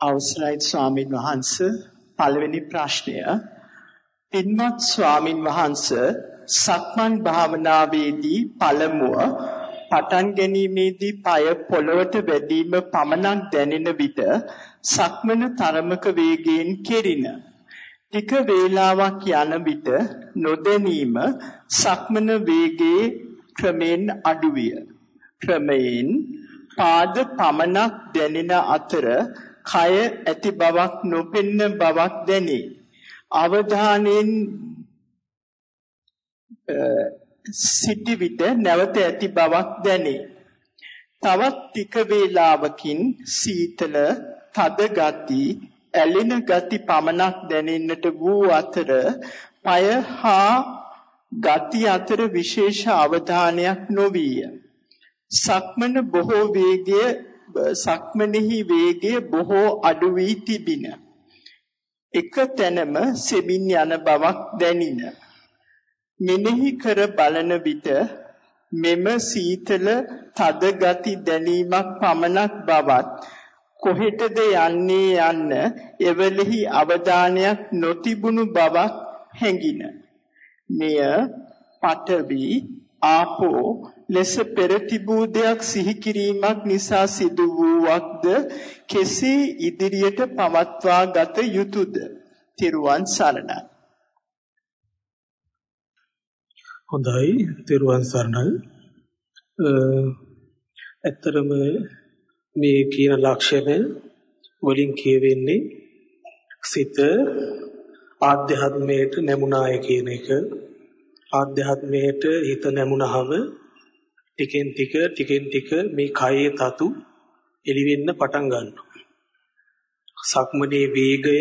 අවසරයි ස්වාමින් වහන්ස. පළවෙනි ප්‍රශ්නය. පින්වත් ස්වාමින් වහන්ස සක්මන් භාවනාවේදී පළමුව පටන් ගැනීමේදී পায় පොළවට වැදීම පමණක් දැනෙන විට සක්මන තරමක වේගයෙන් කෙරින ටික වේලාවක් යන විට නොදැනීම සක්මන වේගයේ ක්‍රමෙන් අඩුවිය. ක්‍රමයෙන් පාද පමණක් දැනෙන අතර කය ඇති බවක් නොපෙන්න බවක් දැනේ. අවධානයෙන් සිටි විට නැවත ඇති බවක් දැනේ. තවත් ටික වේලාවකින් සීතල තද ගති ඇලෙන ගති පමණක් දැනෙන්නට වූ අතර পায় හා ගති අතර විශේෂ අවධානයක් නොවිය. සක්මන බොහෝ වේගය සක්මනේහි වේගය බොහෝ අඩු වී තිබින. එක තැනම සෙමින් යන බවක් දැනින. මෙනෙහි කර බලන විට මෙම සීතල තද ගති දැනීමක් පමණක් බවත් කොහෙටද යන්නේ යන්න එවලෙහි අවධානයක් නොතිබුණු බවක් හැඟින. මෙය පඨවි ආපෝ ලෙස පෙර තිබූ දෙයක් සිහි කිරීමක් නිසා සිදු වූවක්ද කෙසේ ඉදිරියට පවත්වා ගත යුතුයද? තිරුවන් සරණයි. හොඳයි තිරුවන් සරණයි. ඇත්තරම මේ කියන ලක්ෂණ වලින් කියවෙන්නේ සිත ආධ්‍යාත්මයට නැමුණාය කියන එක ආධ්‍යාත්මයට හිත නැමුණහම ටිකෙන් ටික ටිකෙන් ටික මේ කයේ තතු එළි වෙන්න පටන් ගන්නවා. සක්මනේ වේගය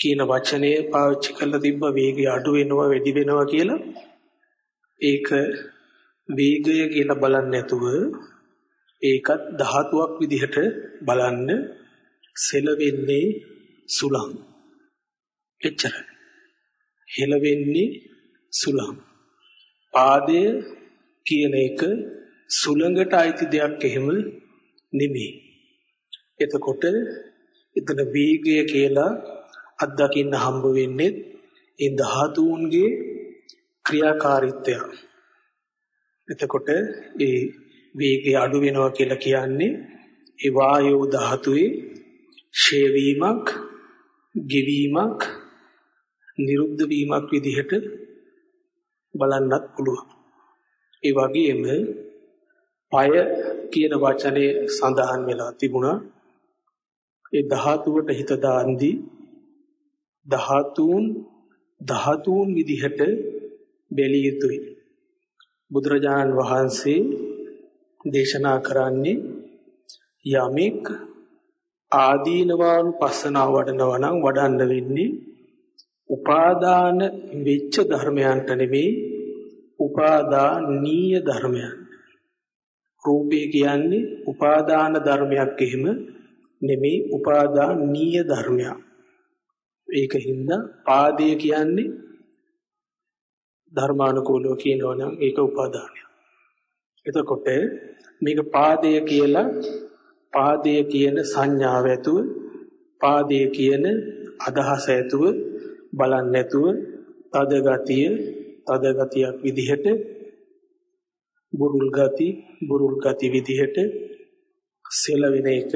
කියන වචනය පාවිච්චි කරලා තිබ්බ වේගය අඩු වෙනවා වැඩි වෙනවා කියලා ඒක වේගය කියලා බලන්නේ නැතුව ඒකත් ධාතුවක් විදිහට බලන්න සෙලවෙන්නේ සුලං. එච්චරයි. හෙලවෙන්නේ සුලං. පාදය කියන එක සුළඟට අයිති දෙයක් එහෙම නෙමෙයි. එතකොට එතන වේගය කියලා අත්දකින්න හම්බ වෙන්නේ ඒ ධාතුන්ගේ ක්‍රියාකාරීත්වය. එතකොට ඒ වේගය අඩු වෙනවා කියලා කියන්නේ ඒ වායෝ ධාතුවේ ෂේ වීමක්, ගෙවීමක්, නිරුද්ධ වීමක් විදිහට බලන්නත් පුළුවන්. ඒ වගේම পায় කියන වචනේ සඳහන් වෙලා තිබුණා. ඒ ධාතුවට හිත දාන්දි ධාතුන් ධාතුන් විදිහට බැලිය යුතුයි. බුදුරජාණන් වහන්සේ දේශනා කරන්නේ යමෙක් ආදීනවානුපස්සනාව වඩනවා නම් වඩන්න වෙන්නේ උපාදාන වෙච්ච ධර්මයන්ට නෙමෙයි උපාදානීය ධර්මයන්. රූපය කියන්නේ උපාදාන ධර්මයක් එහෙම නෙමෙයි උපාදානීය ධර්මයක්. ඒකින්ද පාදය කියන්නේ ධර්මානුකූලව කියනවා නම් ඒක උපාදානයක්. එතකොට මේක පාදය කියලා පාදය කියන සංඥාව ඇතුව පාදය කියන අදහස ඇතුව බලන්නේ නැතුව තද ගතිය තද ගතියක් විදිහට බුරුල් ගති බුරුල් ගති විදිහට සෙලවෙන එක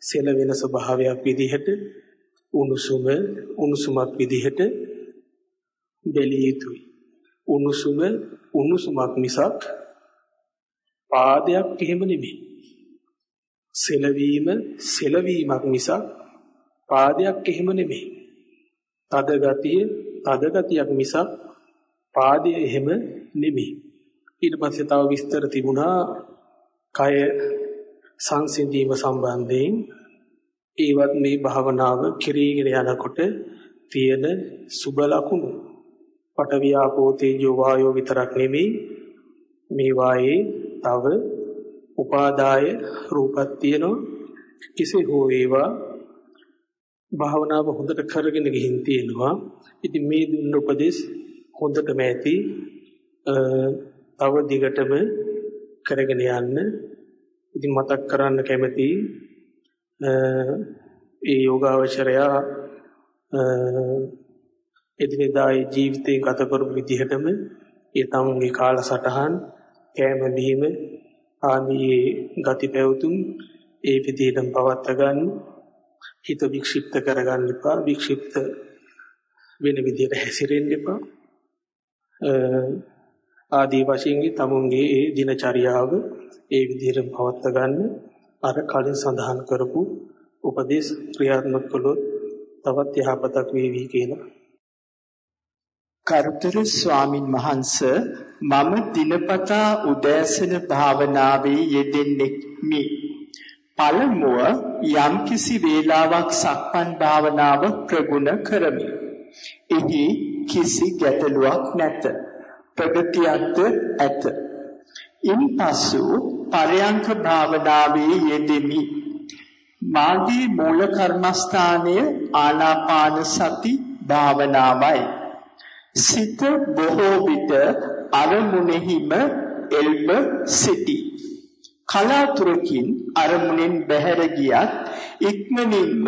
සෙලවෙන ස්වභාවයක් විදිහට උණුසුම උණුසුමක් විදිහට බැලිය යුතුයි. උණුසුම උණුසුමක් මිසක් පාදයක් එහෙම නෙමෙයි. සෙලවීම සෙලවීමක් මිසක් පාදයක් එහෙම නෙමෙයි. තද ගතිය තද ගතියක් මිසක් පාදය එහෙම නෙමෙයි. ඊට පස්සේ තව විස්තර තිබුණා කය සංසිඳීම සම්බන්ධයෙන් ඒවත් මේ භාවනාව කිරීගෙන යනකොට තියෙන සුබ ලකුණු. පටවියාපෝ තේජෝ වායෝ විතරක් නෙමෙයි මේ වායේ තව උපාදාය රූපක් තියෙනවා කෙසේ හෝ වේවා භාවනාව හොඳට කරගෙන ගිහින් තියෙනවා. ඉතින් මේ දුන්න උපදේශ හොඳටම ඇති තව දිගටම කරගෙන යන්න. ඉතින් මතක් කරන්න කැමති ඒ යෝගාවචරයා එදිනෙදා ජීවිතේ ගත කරපු විදිහටම ඒ තමන්ගේ කාලසටහන් කෑම බීම ආදී ගති පැවතුම් ඒ විදිහටම පවත්වා ගන්න හිත වික්ෂිප්ත කරගන්න එපා. වික්ෂිප්ත වෙන විදිහට හැසිරෙන්න එපා. ආදී වශයෙන් තමුන්ගේ ඒ දිනචරියාව ඒ විදිහට පවත්වා ගන්න අර කලින් සඳහන් කරපු උපදේශ ක්‍රියාත්මක කළොත් තවත් යහපතක් වේවි කියලා කරුතර ස්වාමින් වහන්ස මම දිනපතා උදෑසන භාවනාවේ යෙදෙන්නෙමි. පළමුව යම්කිසි වේලාවක් සක්මන් භාවනාව ප්‍රගුණ කරමි. එහි කිසි ගැටලුවක් නැත. ප්‍රගතියක්ද ඇත. ඉන්පසු පරයන්ක භාවනාවේ යෙදෙමි. මාගේ මූල කර්මස්ථානය ආනාපාන සති භාවනාවයි. සිත බොහෝ විට අරමුණෙහිම එල්බ සිටි. කලාතුරකින් අරමුණෙන් බැහැර ගියත් ඉක්මනින්ම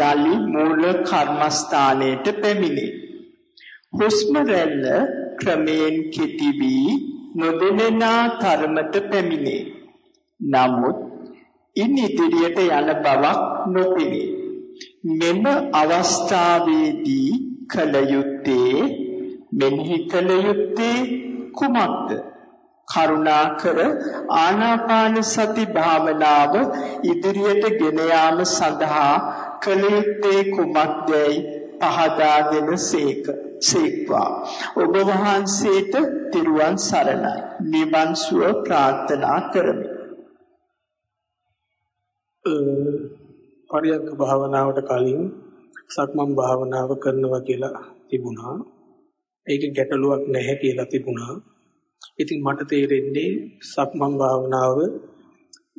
යලි මූල කර්මස්ථානයට පැමිණේ. හුස්ම රැල්ල ක්‍රමයෙන් කෙටි වී නොදෙනෙනා තරමට පැමිණේ. නමුත් ඉන් ඉදිරියට යන බවක් නොපෙනේ. මෙම අවස්ථාවේදී කල යුත්තේ මෙනෙහි කළ යුත්තේ කුමක්ද? කරුණාකර ආනාපාන සති භාවනාව ඉදිරියට ගෙන යාම සඳහා කළ යුත්තේ කුමක්දයි පහදා දෙන සේක සේක්වා ඔබ වහන්සේට තිරුවන් සරණයි නිවන් සුව ප්‍රාර්ථනා කරමි පරියන්ක භාවනාවට කලින් සක්මන් භාවනාව කරනවා කියලා තිබුණා ඒක ගැටලුවක් නැහැ කියලා තිබුණා. ඉතින් මට තේරෙන්නේ සක්මන් භාවනාව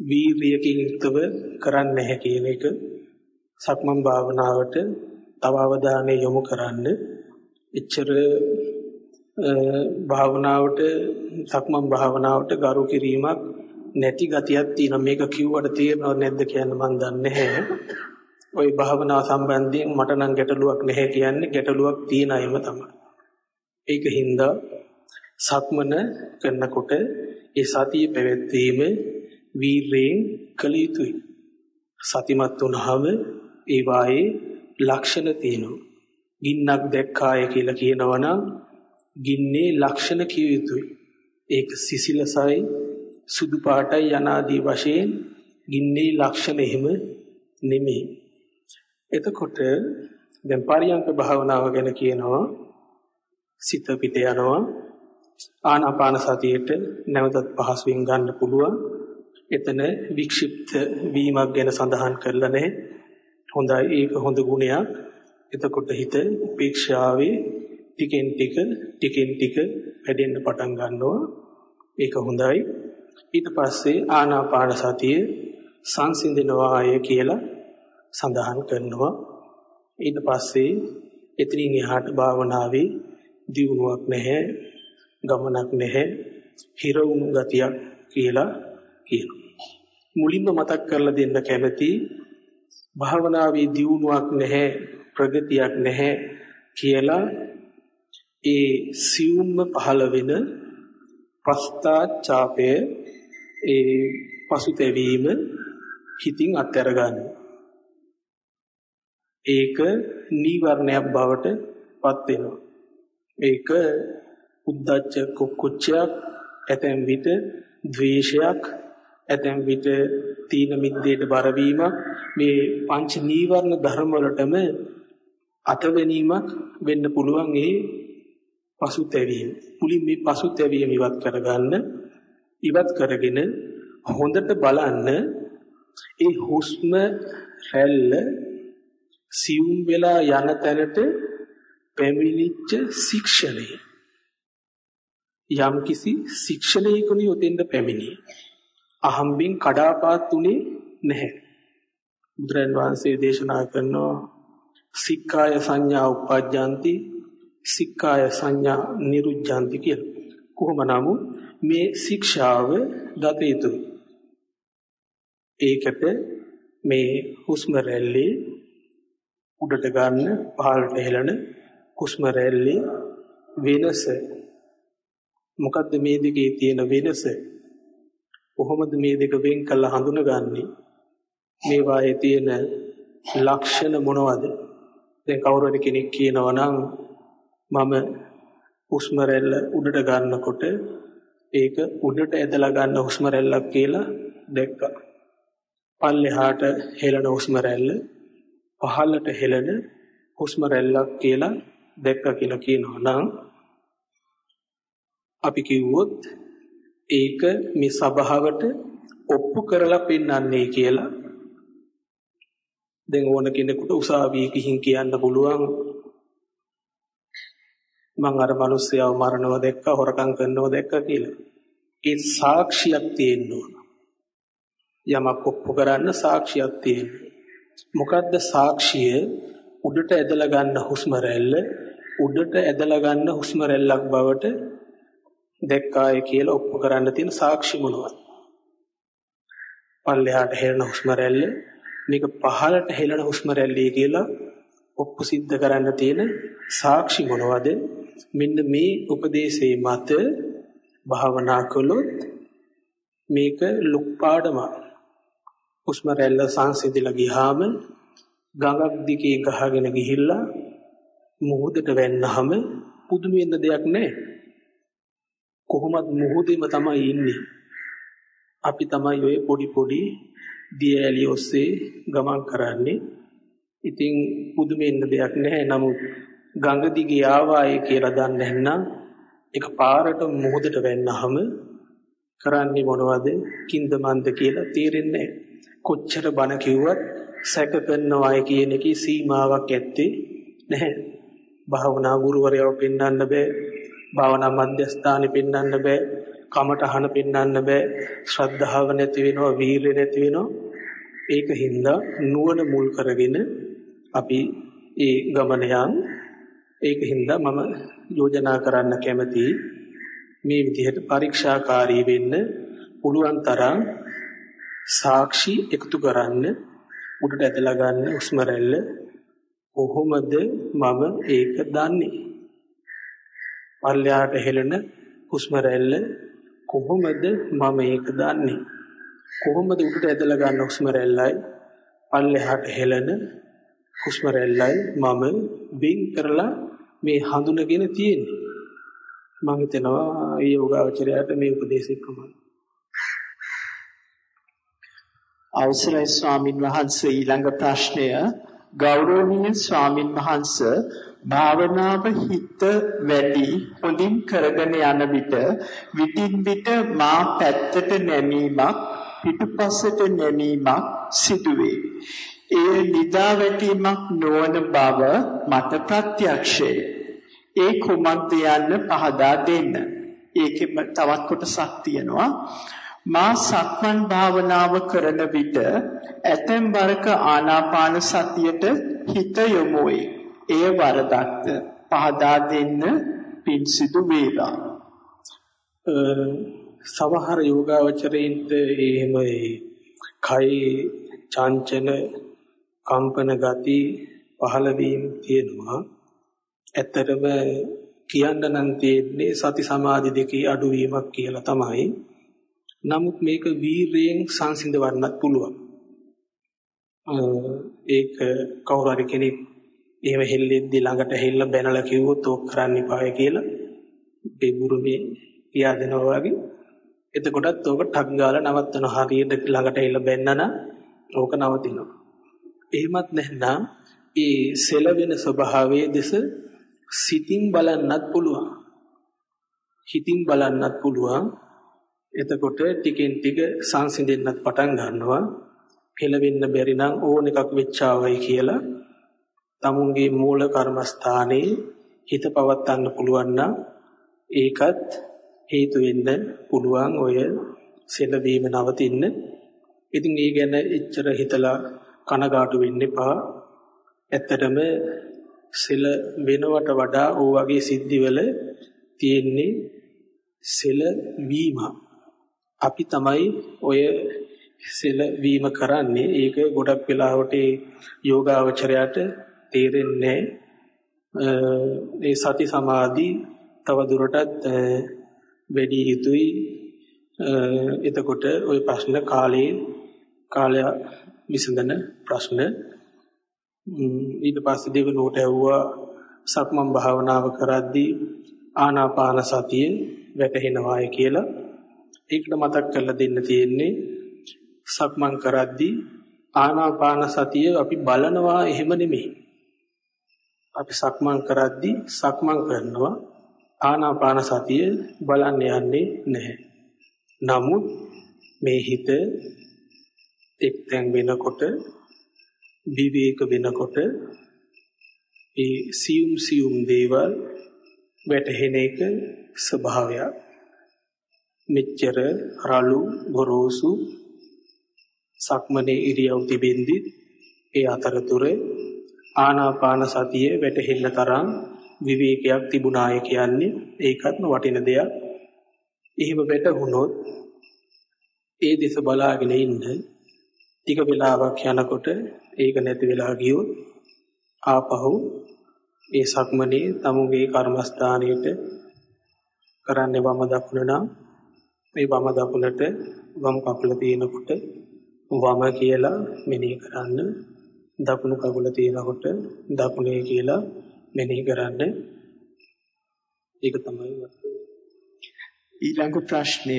වීරියකින් යුක්තව කරන්න නැහැ කියන එක. සක්මන් භාවනාවට තව අවධානය යොමු කරන්න. එච්චර භාවනාවට සක්මන් භාවනාවට ගරු කිරීමක් නැති ගතියක් තියෙනවා මේක කිව්වට තේරෙනවද නැද්ද කියන්න මම දන්නේ නැහැ. ওই භාවනාව සම්බන්ධයෙන් මට නම් ගැටලුවක් නැහැ කියන්නේ ගැටලුවක් තියෙන අයම තමයි. ඒක හින්දා සක්මන කරනකොට ඒ සතිය පැවැත්වීම වීරයෙන් කළ යුතුයි. සතිමත් වුණාම ඒ වායේ ලක්ෂණ තියෙනවා. ගින්නක් දැක්කාය කියලා කියනවනම් ගින්නේ ලක්ෂණ කිය යුතුයි. ඒක සිසිලසයි සුදු පාටයි යනාදී වශයෙන් ගින්නේ ලක්ෂණ එහෙම නෙමෙයි. එතකොට දැන් පරියංක භාවනාව ගැන කියනවා. සිත පිට යනවා. ආනාපාන සතියේට නැවතත් පහසුවෙන් ගන්න පුළුවන්. එතන වික්ෂිප්ත වීමක් ගැන සඳහන් කරලා නැහැ. හොඳයි. ඒක හොඳ ගුණයක්. එතකොට හිත උපේක්ෂාවේ ටිකෙන් ටික ටිකෙන් ටික වැඩෙන්න පටන් ගන්නවා. ඒක හොඳයි. ඊට පස්සේ ආනාපාන සතිය සංසිඳනවාය කියලා සඳහන් කරනවා. ඊට පස්සේ එතනින් එහාට භාවනාවේ දියුණුවක් නැහැ ගමනක් නැහැ හිර වුණු ගතියක් කියලා කියනවා. මුලින්ම මතක් කරලා දෙන්න කැමති භාවනාවේ දියුණුවක් නැහැ ප්‍රගතියක් නැහැ කියලා ඒ සියුම්ම පහළ වෙන පස්තාචාපය ඒ පසුතැවීම හිතින් අත්හැර ගන්න. ඒක නීවරණයක් බවට පත් වෙනවා. ඒක උද්දච්ච කුක්කුච්චයක් ඇතැම් විට ද්වේෂයක් ඇතැම් විට තීන මිද්දේට බර මේ පංච නීවරණ ධර්ම වලටම අතවැනීමක් වෙන්න පුළුවන් ඒ පසුතැවීම. මුලින් මේ පසුතැවීම ඉවත් කරගන්න ඉවත් කරගෙන හොඳට බලන්න ඒ හුස්ම රැල්ල සියුම් වෙලා යන තැනට පැමිණිච්ච ශික්ෂණය යම් කිසි ශික්ෂණයකුනි උතෙන්ද පැමිණියේ අහම්බින් කඩාපාත් උනේ නැහැ. බුදුරන් වහන්සේ දේශනා කරනවා සික්කාය සංඥා උපජ්ජಂತಿ සික්කාය සංඥා නිරුද්ධಂತಿ කියලා. කොහොම නමුත් මේ ශික්ෂාව දත යුතුයි. ඒකට මේ හුස්ම රැල්ලේ උඩට ගන්න පහළට හෙලන හුස්ම රැල්ලේ වෙනස. මොකද්ද මේ දෙකේ තියෙන වෙනස? කොහොමද මේ දෙක වෙන් කළා හඳුනගන්නේ? මේවායේ තියෙන ලක්ෂණ මොනවද? දැන් කවුරු හරි කෙනෙක් කියනවා නම් මම හුස්ම රැල්ල උඩට ගන්නකොට ඒක උඩට ඇදලා ගන්න හුස්ම රැල්ලක් කියලා දැක්කා. පල්ලෙහාට හෙලන හුස්ම රැල්ල පහළට හෙලන හුස්ම රැල්ලක් කියලා දැක්කා කියලා කියනවා නම් අපි කිව්වොත් ඒක මේ සබාවට ඔප්පු කරලා පෙන්වන්නේ කියලා දැන් ඕන කෙනෙකුට උසාවියේ ගිහින් කියන්න පුළුවන් මං අර මිනිස්සයව මරණව දැක්කා හොරකම් කරනව දැක්කා කියලා. ඒ සාක්ෂියක් තියෙන්න ඕන. යමක් ඔප්පු කරන්න සාක්ෂියක් තියෙන්න. මොකද්ද සාක්ෂිය? උඩට ඇදලා ගන්න හුස්ම රැල්ල උඩට ඇදලා ගන්න හුස්ම රැල්ලක් බවට දැක්කාය කියලා ඔප්පු කරන්න තියෙන සාක්ෂි මොනවද? පල්ලෙහාට හෙළන හුස්ම රැල්ල මේක පහළට හෙළන හුස්ම රැල්ලේ කියලා ඔප්පු සිද්ධ කරන්න තියෙන සාක්ෂි මොනවද? මෙන්න මේ උපදේශයේ මත භාවනා කළොත් මේක ලුක් පාඩමක්. හුස්ම රැල්ල සංසිඳිලා ගියාම ගඟක් දිගේ ගහගෙන ගිහිල්ලා මුහුදට වැන්නහම පුදුම වෙන්න දෙයක් නැහැ. කොහොමත් මුහුදෙම තමයි ඉන්නේ. අපි තමයි ඔය පොඩි පොඩි දියඇලි ඔස්සේ ගමන් කරන්නේ. ඉතින් පුදුම වෙන්න දෙයක් නැහැ. නමුත් ගඟ දිගේ ආවාය කියලා දන්නේ නැත්නම් එක පාරට මුහුදට වැන්නහම කරන්නේ මොනවද? කින්ද මන්ද කියලා තේරෙන්නේ කොච්චර බණ කිව්වත් සැක කරනවායි කියන එකේ සීමාවක් ඇත්තේ නැහැ. භාවනා ගුරුවරයව පෙන්වන්න බෑ. භාවනා මධ්‍යස්ථානෙ පෙන්වන්න බෑ. කමටහන පෙන්වන්න බෑ. ශ්‍රද්ධාව නැති වෙනවා, වීරිය නැති වෙනවා. ඒක හින්දා නුවණ මුල් කරගෙන අපි ඒ ගමන යන් ඒක හින්දා මම යෝජනා කරන්න කැමති මේ විදිහට පරීක්ෂාකාරී වෙන්න පුළුවන් තරම් සාක්ෂි එකතු කරන්න උඩට ඇදලා ගන්න උස්ම රැල්ල කොහොමද මම ඒක දන්නේ පල්ලයට හෙළන හුස්ම රැල්ල කොහොමද මම ඒක දන්නේ කොහොමද උඩට ඇදලා ගන්න හුස්ම රැල්ලයි පල්ලෙහාට හෙළන හුස්ම රැල්ලයි මම වෙන් කරලා මේ හඳුනගෙන තියෙන්නේ. මම හිතනවා ඒ යෝගාවචරයට මේ උපදේශය කොහොමද? අවසරයි ස්වාමින් වහන්සේ ඊළඟ ප්‍රශ්නය ගෞරවනීය ස්වාමින් වහන්සේ භාවනාව හිත වැඩි හොඳින් කරගෙන යන විට විටින් විට මා පැත්තට නැමීමක් පිටුපසට නැමීමක් සිදුවේ. ඒ නිදා වැටීමක් නොවන බව මට ප්‍රත්‍යක්ෂය. ඒ කුමක්ද යන්න පහදා දෙන්න. ඒකෙම තවත් කොටසක් තියෙනවා. මා සක්මන් භාවනාව කරන විට ඇතැම් වරක ආනාපාන සතියට හිත යොමු වේ. එය වරදක්ද පහදා දෙන්න පින් සිදු වේවා. සමහර යෝගාවචරයින්ට එහෙම කයි චංචන කම්පන ගති පහළ වීම තියෙනවා. ඇත්තටම කියන්න නම් තියෙන්නේ සති සමාධි දෙකේ අඩුවීමක් කියලා තමයි. නමුත් මේක වීරයෙන් සංසිඳවන්නත් පුළුවන්. ඒක කවුරු හරි කෙනෙක් එහෙම හෙල්ලෙද්දි ළඟට හෙල්ල බැනලා කිව්වොත් ඕක කරන්න එපාය කියලා බෙබුරුමේ කියා දෙනවා වගේ එතකොටත් ඕක ටක් ගාලා නවත්තන හරියට ළඟට හෙල්ල බැන්නන ඕක නවතිනවා එහෙමත් නැත්නම් ඒ සෙලවෙන ස්වභාවයේ දෙස සිතින් බලන්නත් පුළුවන්. හිතින් බලන්නත් පුළුවන්. එතකොට ටිකෙන් ටික සංසිඳෙන්නත් පටන් ගන්නවා. පෙළවෙන්න බැරි නම් ඕන එකක් වෙච්චාවයි කියලා තමුන්ගේ මූල කර්මස්ථානයේ හිත පවත්වන්න පුළුවන් නම් ඒකත් හේතු වෙන්න පුළුවන් ඔය සෙලවීම නවතින්න. ඉතින් ඒ ගැන එච්චර හිතලා කනගාටු වෙන්න එපා. ඇත්තටම සෙල වෙනවට වඩා ඕ වගේ සිද්ධිවල තියෙන්නේ සෙල වීම. අපි තමයි ඔය සෙල වීම කරන්නේ. ඒක ගොඩක් වෙලාවට යෝගාවචරයට තේරෙන්නේ ඒ සති සමාධි තව දුරටත් වැඩි යුතුයි එතකොට ওই ප්‍රශ්න කාලේ කාලය විසඳන ප්‍රශ්න. ඊට පස්සේ දෙවෙනුවට ඇහුවා සක්මන් භාවනාව කරද්දී ආනාපාන සතිය වැටහෙනවාය කියලා. ඒකට මතක් කරලා දෙන්න තියෙන්නේ සක්මන් කරද්දී ආනාපාන සතිය අපි බලනවා එහෙම නෙමෙයි. අපි සක්මන් කරද්දී සක්මන් කරනවා. ආනාපාන සතිය බලන්න යන්නේ නැහැ. නමුත් මේ හිත එක්තැන් වෙනකොට විවේක වෙනකොට ඒ සියුම් සියුම් දේවල් වැටහෙන එක ස්වභාවයක්. මෙච්චර රළු ගොරෝසු සක්මනේ ඉරියව් තිබෙන්දි ඒ අතරතුර ආනාපාන සතිය වැටහෙන්න තරම් විවේකයක් තිබුණාය කියන්නේ ඒකත්ම වටින දෙයක්. එහෙම වැටහුනොත් ඒ දෙස බලාගෙන ඉන්න ටික වෙලාවක් යනකොට ඒක නැති වෙලා ගියොත් ආපහු ඒ සක්මනේ තමුගේ කර්මස්ථානයේට කරන්නේ වම දකුණ නම් මේ වම දකුණට වම් කකුල තියෙනකොට වම කියලා මෙනෙහි කරන්න දකුණු කකුල තියෙනකොට දකුණේ කියලා මෙනෙහි කරන්න ඒක තමයි ඊළඟ ප්‍රශ්නය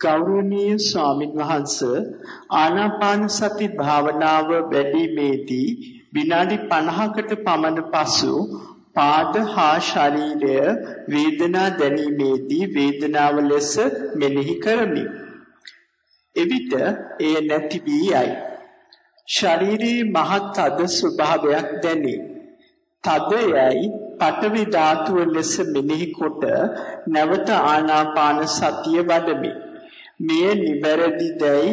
ගෞරවනීය ස්වාමින් වහන්ස ආනාපාන සති භාවනාව වැඩිමේදී විනාඩි 50කට පමණ පසු පාද හා ශරීරය වේදනා දැනීමේදී වේදනාව ලෙස මෙනෙහි කරමි. එවිට එය නැති වී යයි. ශරීරයේ මහත් අද ස්වභාවයක් දැනේ. තද යයි පඨවි ධාතුව ලෙස මෙනෙහි කොට නැවත ආනාපාන සතිය වඩමි. මෙය නිබැරදි දැයි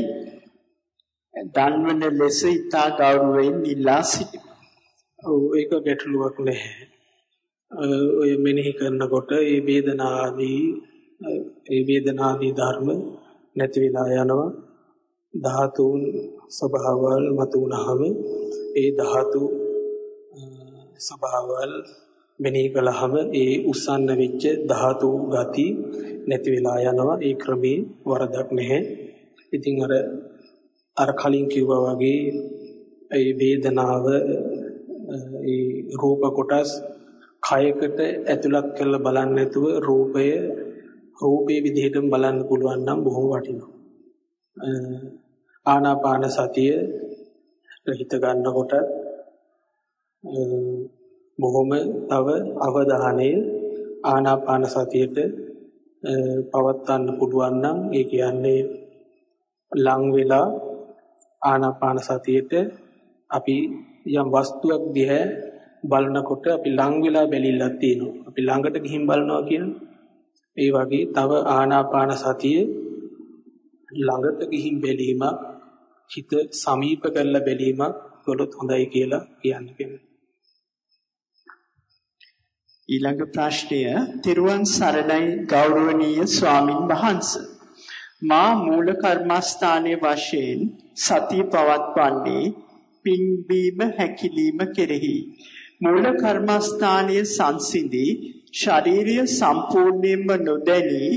දන්වන ලෙස ඊතා ගෞරවයෙන් ඉල්ලා සිටිමි. ඔව් ඒක ගැටලුවක් නැහැ. ඔය මෙනෙහි කරනකොට ඒ වේදනාදී ඒ වේදනාදී ධර්ම නැති වෙලා යනවා. ධාතුන් ස්වභාවවල මත උනහම ඒ ධාතු ස්වභාවවල මෙනෙහි කළාම ඒ උස්සන්න වෙච්ච ධාතු ගති නැති වෙලා යනවා. ඒ ක්‍රමේ වරදක් නැහැ. ඉතින් අර අර කලින් කිව්වා වගේ ඒ වේදනාව ඒ රූප කොටස් කයකට ඇතුළත් කරලා බලන්නේ නැතුව රූපය රූපේ විදිහටම බලන්න පුළුවන් නම් බොහොම වටිනවා. ආනාපාන සතිය හිත ගන්නකොට බොහොම තව අවධානය ආනාපාන සතියට පවත්වන්න පුළුවන් නම් ඒ කියන්නේ ලං වෙලා ආනාපාන සතියට අපි යම් වස්තුවක් දිහා බලනකොට අපි ලං වෙලා බැලිල්ලක් තියෙනවා. අපි ළඟට ගිහින් බලනවා කියන්නේ ඒ වගේ තව ආනාපාන සතිය ළඟට ගිහින් බැලීම හිත සමීප කරලා බැලීමක් කළොත් හොඳයි කියලා කියන්නේ. ඊළඟ ප්‍රශ්නය තිරුවන් සරණයි ගෞරවනීය ස්වාමින් වහන්සේ. මා මූල කර්මස්ථානයේ වශයෙන් සතිය පවත්වන්නේ පින්බීම හැකිලිම කෙරෙහි. මූල කර්මස්ථානයේ සංසිඳී ශාරීරිය සම්පූර්ණයෙන්ම නොදැනී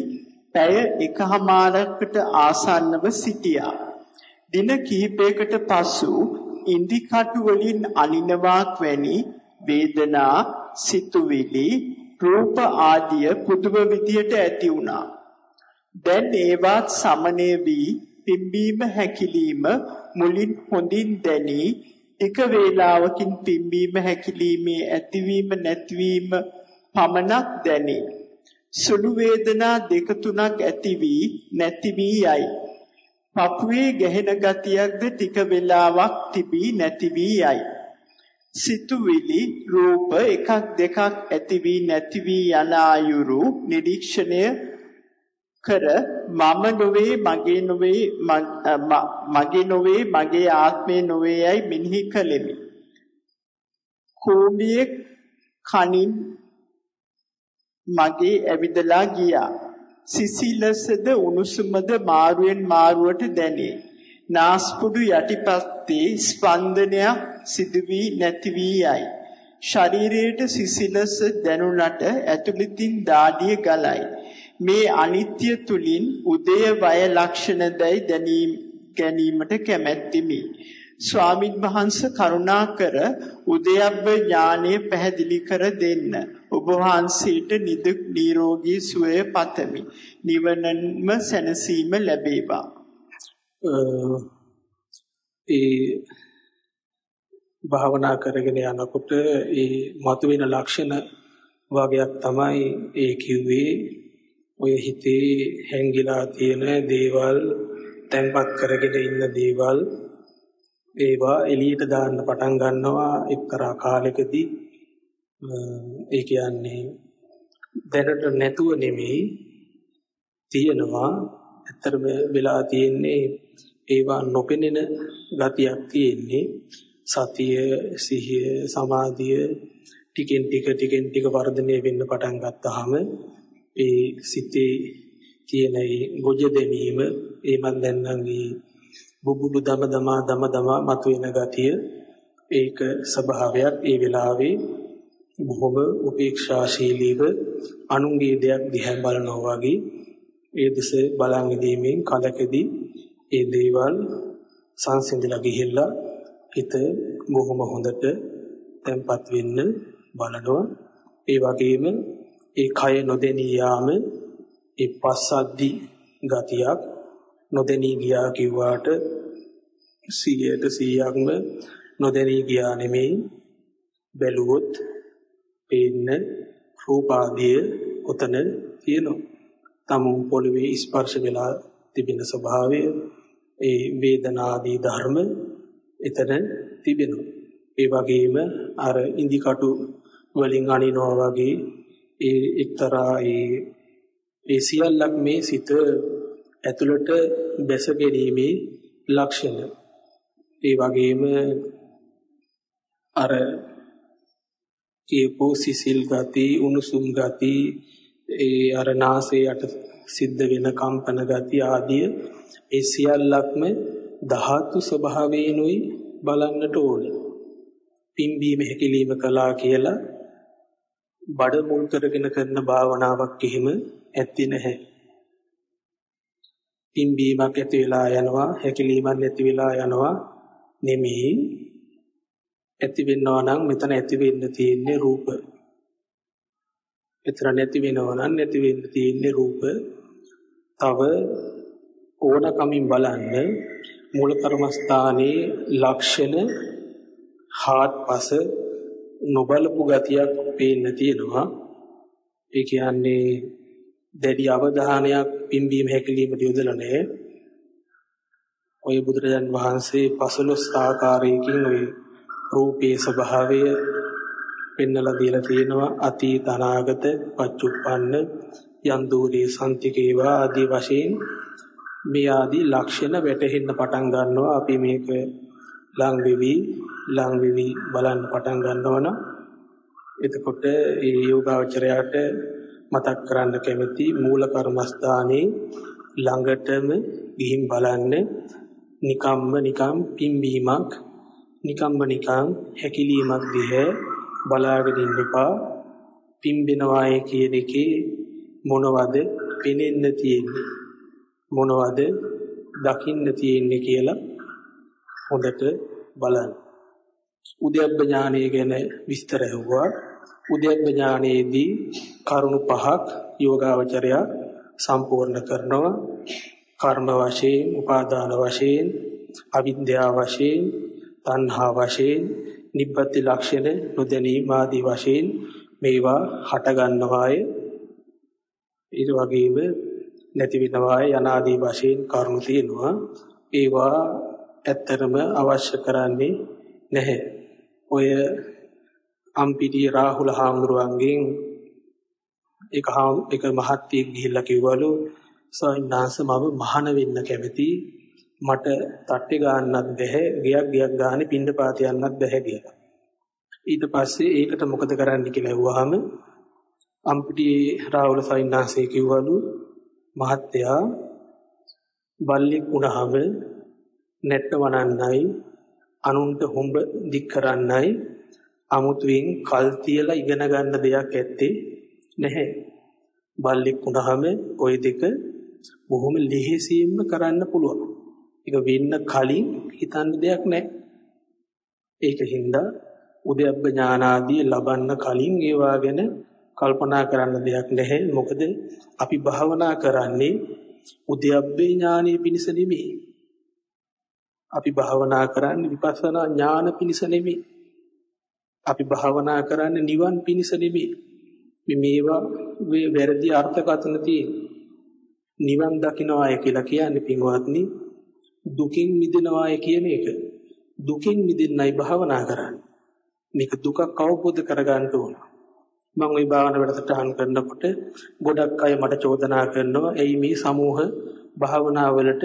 පැය එකහමාරකට ආසන්නව සිටියා. දින කිහිපයකට පසු ඉන්දි කටු වලින් අනිනවාක් වැනි වේදනා සිතුවිලි රූප ආදිය පුදුම විදියට ඇති වුණා. දැන් ඒවත් සමනය වී පිම්බීම හැකිලිම මුලින් හොඳින් දැනි එක වේලාවකින් පිම්බීම හැකිලීමේ ඇතිවීම නැතිවීම පමණක් දැනේ. සුළු වේදනා දෙක තුනක් ඇති වී නැති වී යයි. පපුවේ ගැහෙන ගතියක්ද ටික වේලාවක් තිබී නැති වී යයි. සිතුවිලි රූප එකක් දෙකක් ඇති වී නැති වී යන ආයුරු නිරීක්ෂණය කර මම නොවේ මගේ නොවේ මගේ නොවේ මගේ ආත්මේ නොවේ යයි මෙනෙහි කළෙමි. කෝඹියේ කනින් මගේ ඇවිදලා ගියා. සිසිලසද උණුසුමද මාරුවෙන් මාරුවට දැනේ. නාස්පුඩු යටිපත්තේ ස්පන්දනයක් සිදු වී නැති වී යයි. ශරීරයට සිසිලස දැනුණට ඇතුළතින් දාඩිය ගලයි. මේ අනිත්‍ය තුලින් උදය වය ලක්ෂණ දැයි දැනීම ගැනීමට කැමැත්තිමි. ස්වාමින් වහන්සේ කරුණාකර උදයබ්බ ඥානය පැහැදිලි කර දෙන්න. ඔබ වහන්සේට නිදුක් නිරෝගී සුවය පතමි. නිවනම සැනසීම ලැබේවා. ඒ භාවනා කරගෙන යනකොට ඒ මතුවෙන ලක්ෂණ වගේක් තමයි ඒ කිව්වේ ඔය හිතේ හැංගිලා තියෙන දේවල් තැන්පත් කරගෙන ඉන්න දේවල් ඒවා එළියට දාන්න පටන් ගන්නවා එක්තරා කාලෙකදී. ඒ කියන්නේ දැනට නැතුව නෙමෙයි තියෙනවා. ඇත්තටම වෙලා තියෙන්නේ ඒවා නොපෙනෙන ගතියක් තියෙන්නේ. සතිය සිහිය සමාධිය ටිකෙන් ටික ටිකෙන් ටික වර්ධනය වෙන්න පටන් ගත්තාම ඒ සිතේ තියෙන ඒ ගොජ දෙවීම ඒ මන් දැන් නම් බුබුලු දම දමා දම දමා මතුවෙන ගතිය ඒක ස්වභාවයක්. ඒ වෙලාවේ බොහොම උපේක්ෂාශීලීව අනුන්ගේ දෙයක් දිහා බලනවා වගේ ඒ දෙස බලන් ඉදීමෙන් කලකදී ඒ දේවල් සංසිඳලා ගිහිල්ලා හිත බොහොම හොඳට තැම්පත් වෙන්න බලනවා. ඒ වගේම ඒ කය නොදෙනී යාම ඒ පස්සද්දි ගතියක් නොදෙනී ගියා කිව්වාට 100ට 100ක්ම නොදෙනී ගියා නෙමෙයි බැලුවොත් පේන්න රූපාදිය උතන තියෙනවා. තමුන් පොළවේ ස්පර්ශ වෙලා තිබෙන ස්වභාවය ඒ වේදනාදී ධර්ම එතන තිබෙනවා. ඒ වගේම අර ඉදි කටු වලින් අනිනවා වගේ ඒ එක්තරා ඒ ඒ සියල්ලක් මේ සිත ඇතුළට දැස ගැනීමේ ලක්ෂණ. ඒ වගේම අර කියපෝ සිසිල් ගති, උණුසුම් ගති, ඒ අර නාසයට සිද්ධ වෙන කම්පන ගති ආදිය ඒ සියල්ලක්ම ධාතු ස්වභාවයෙන්ුයි බලන්නට ඕනේ. පිම්බීම හැකිලිම කළා කියලා බඩ මුල් කරගෙන කරන භාවනාවක් එහෙම ඇත්තේ නැහැ. පිම්බීමක් ඇති වෙලා යනවා හැකිලීමක් නැති වෙලා යනවා නෙමෙයි ඇති වෙනවා නම් මෙතන ඇති වෙන්න තියෙන්නේ රූප. එතන නැති වෙනවා නම් නැති වෙන්න තියෙන්නේ රූප. තව ඕනකමින් බලන්න මූල කර්මස්ථානයේ ලක්ෂණ හාත්පස නොබලපු ගතියක් පේන්න තියෙනවා. ඒ කියන්නේ දැඩි අවධානයක් පිම්බීම හැකිලීමට යොදලා නැහැ. ඔය බුදුරජාන් වහන්සේ 15 ආකාරයකින් ඔය රූපයේ ස්වභාවය පෙන්නලා දීලා තියෙනවා අතීත අනාගත පච්චුප්පන්න යන් දූරී සම්තිකේවා ආදී වශයෙන් මේ ආදී ලක්ෂණ වැටහෙන්න පටන් ගන්නවා අපි මේක ලං වෙවි ලං වෙවි බලන්න පටන් ගන්නවනම් එතකොට ඒ යෝගාවචරයට මතක් කරන්න කැමති මූල කර්මස්ථානයේ ළඟටම ගිහින් බලන්න. නිකම්ම නිකම් පිම්බීමක් නිකම්ම නිකම් හැකිලීමක් දිහා බලාගෙන ඉන්න එපා. පිම්බෙනවායේ කියන එකේ මොනවද පෙනෙන්න තියෙන්නේ? මොනවද දකින්න තියෙන්නේ කියලා හොඳට බලන්න. උද්‍යප්ප ඥානය ගැන විස්තර හුවා උද්‍යප්ප ඥානයේදී කරුණු පහක් යෝගාවචරය සම්පූර්ණ කරනවා. කර්ම වශයෙන් උපාදාන වශයෙන් අවිද්‍යාව වශයෙන් තණ්හා වශයෙන් නිබ්බති ලක්ෂණ නොදැනීම ආදී වශයෙන් මේවා හට ගන්නවාය ඊට වගේම නැති වෙනවාය යනාදී වශයෙන් කරුණු තියෙනවා. ඒවා ඇත්තරම අවශ්‍ය කරන්නේ නැහැ. ඔය අම්පිටිය රාහුල හාමුදුරුවන්ගෙන් එක එක මහත්යෙක් ගිහිල්ලා කිව්වලු සයින්නාංශ මම මහාන වෙන්න කැමති මට තට්ටේ ගන්නත් බැහැ ගියක් ගියක් ගානේ පින්න පාත යන්නත් බැහැ කියලා. ඊට පස්සේ ඒකට මොකද කරන්න කියලා ඇහුවාම අම්පිටියේ රාහුල සයින්නාංශය කිව්වලු මහත්තයා බල්ලෙක් වුණාම නැට්ට වනන්නයි අනුන්ට හොඹ දික් කරන්නයි අමුතුවෙන් කල් තියලා ඉගෙන ගන්න දෙයක් ඇත්තේ නැහැ. බල්ලෙක් වුණාම ওই දෙක බොහොම ලිහිසියෙන්ම කරන්න පුළුවන්. ඒක වෙන්න කලින් හිතන්න දෙයක් නැහැ. ඒක හින්දා උද්‍යප්ප ඥානාදී ලබන්න කලින් ඒවා ගැන කල්පනා කරන්න දෙයක් නැහැ. මොකද අපි භාවනා කරන්නේ උද්‍යප්පේ ඥානෙ පිණිස නෙමෙයි. අපි භාවනා කරන්නේ විපස්සනා ඥාන පිණිස නෙමෙයි. අපි භාවනා කරන්නේ නිවන් පිණිස නෙමෙයි. මේ මේවා වැරදි අර්ථකථන තියෙන. නිවන් දකින්නවාය කියලා කියන්නේ පින්වත්නි දුකින් මිදෙනවාය කියන එක. දුකින් මිදෙන්නයි භාවනා කරන්නේ. මේක දුකක් අවබෝධ කරගන්න ඕන. මම ওই භාවනා වැඩසටහන් කරනකොට ගොඩක් අය මට චෝදනා කරනවා එයි මේ සමූහ භාවනා වලට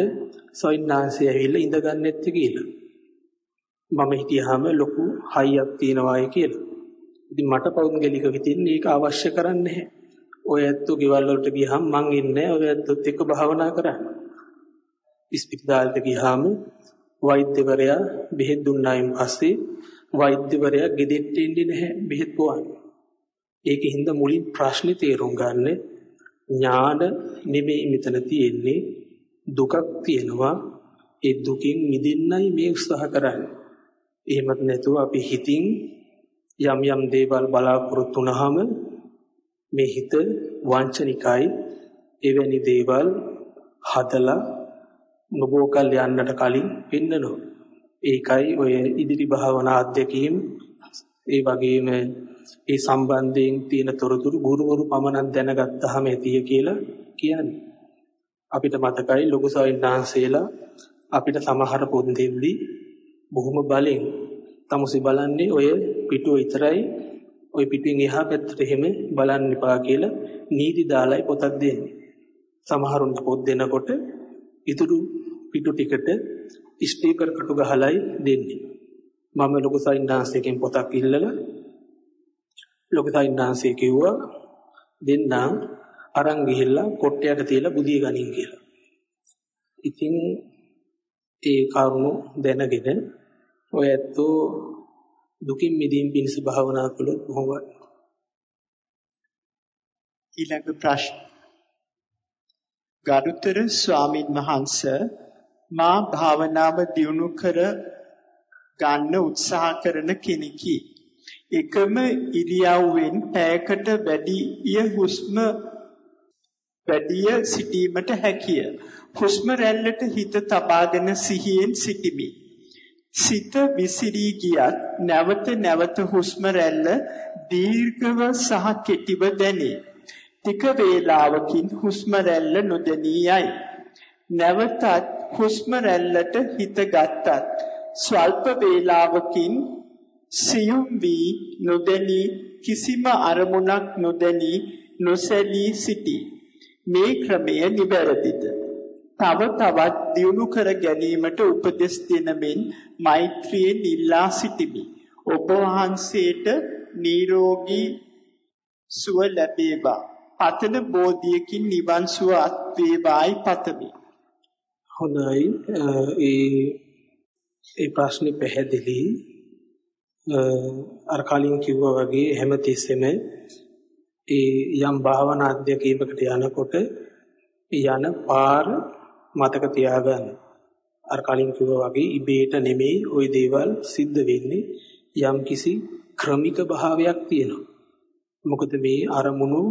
සොයින්නාංශය ඇවිල්ලා ඉඳගන්නේ නැත්තේ කියලා. මම හිතියාම ලොකු හයියක් තියනවායි කියලා. ඉතින් මට පෞද්ගලිකව හිතෙන්නේ ඒක අවශ්‍ය කරන්නේ නැහැ. ඔය ඇත්තෝ ගෙවල් වලට ගියහම මං ඉන්නේ ඔය ඇත්තොත් එක්ක භාවනා කරන්න. ඉස්පිරිතාලෙට ගියාම වෛද්‍යවරයා බෙහෙත් දුන්නායින් පස්සේ වෛද්‍යවරයා ගෙදෙට්ට එන්නේ නැහැ බෙහෙත් පොවන්න. ඒකින්ද මුලින් ප්‍රශ්නේ තේරුම් ගන්න ඥාන නෙමෙයි මෙතන තියෙන්නේ දුකක් තියෙනවා ඒ දුකින් මිදෙන්නයි මේ උත්සාහ කරන්නේ. එහෙමත් නැතුව අපි හිතින් යම් යම් දේවල් බලාපොරොත්තු වුනහම මේ හිත වංචනිකයි එවැනි දේවල් හදලා නොබෝ කල් යන්නට කලින් පෙන්නනවා. ඒකයි ඔය ඉදිරි භාවනා අධ්‍යක්ීම් ඒ වගේම ඒ සම්බන්ධයෙන් තියෙන තොරතුරු ගුරුවරු පමණක් දැනගත්තාම ඇතිය කියලා කියන්නේ. අපිට මතකයි ලොකු සවින්නාංශේලා අපිට සමහර පොත් දෙද්දී බොහොම බලෙන් තමුසි බලන්නේ ඔය පිටුව විතරයි ওই පිටුවෙන් එහා පැත්තට එහෙම බලන්න එපා කියලා නීති දාලායි පොතක් දෙන්නේ. සමහරුන්ට පොත් දෙනකොට ඉතුරු පිටු ටිකට ස්ටිකර් කටු ගහලායි දෙන්නේ. මම ලොකු සයින්නාංශයෙන් පොතක් ඉල්ලලා ලොකු සයින්නාංශය කිව්වා දෙන්නා අරන් ගිහිල්ලා කොට්ටයට තියලා බුදිය ගනින් කියලා. ඉතින් ඒ කරුණු දැනගෙන ඔය ඇත්තෝ දුකින් මිදීම පිණිස භාවනා කළොත් කොහොමද? ඊළඟ ප්‍රශ්න. ගරුතර ස්වාමින් වහන්සේ මා භාවනාව දියුණු කර ගන්න උත්සාහ කරන කෙනෙකි. එකම ඉරියව්වෙන් පැයකට වැඩිය හුස්ම වැඩිය සිටීමට හැකිය. හුස්ම රැල්ලට හිත තබාගෙන සිහියෙන් සිටිමි. සිත විසිරී ගියත් නැවත නැවත හුස්ම රැල්ල දීර්ඝව සහ කෙටිව දැනේ. ටික වේලාවකින් හුස්ම රැල්ල නොදැනී යයි. නැවතත් හුස්ම රැල්ලට හිත ගත්තත් ස්වල්ප වේලාවකින් සියුම් වී නොදැනී කිසිම අරමුණක් නොදැනී නොසැලී සිටී. මේ ක්‍රමය නිවැරදිද? තව තවත් දියුණු කර ගැනීමට උපදෙස් දෙනමින් මෛත්‍රියෙන් ඉල්ලා සිටිමි. ඔබ වහන්සේට නිරෝගී සුව ලැබේවා. පතන බෝධියකින් නිවන් සුව අත් වේවායි පතමි. හොඳයි ඒ ඒ ප්‍රශ්නේ පැහැදිලි අර කලින් කිව්වා වගේ හැමතිස්සෙම ඒ යම් භාවනා අධ්‍යක්ීමකට යනකොට යන පාර මතක තියාගන්න. අර කලින් කිව්වා වගේ ඉබේට නෙමෙයි ওই දේවල් සිද්ධ වෙන්නේ යම් කිසි ක්‍රමික භාවයක් තියෙනවා. මොකද මේ අරමුණු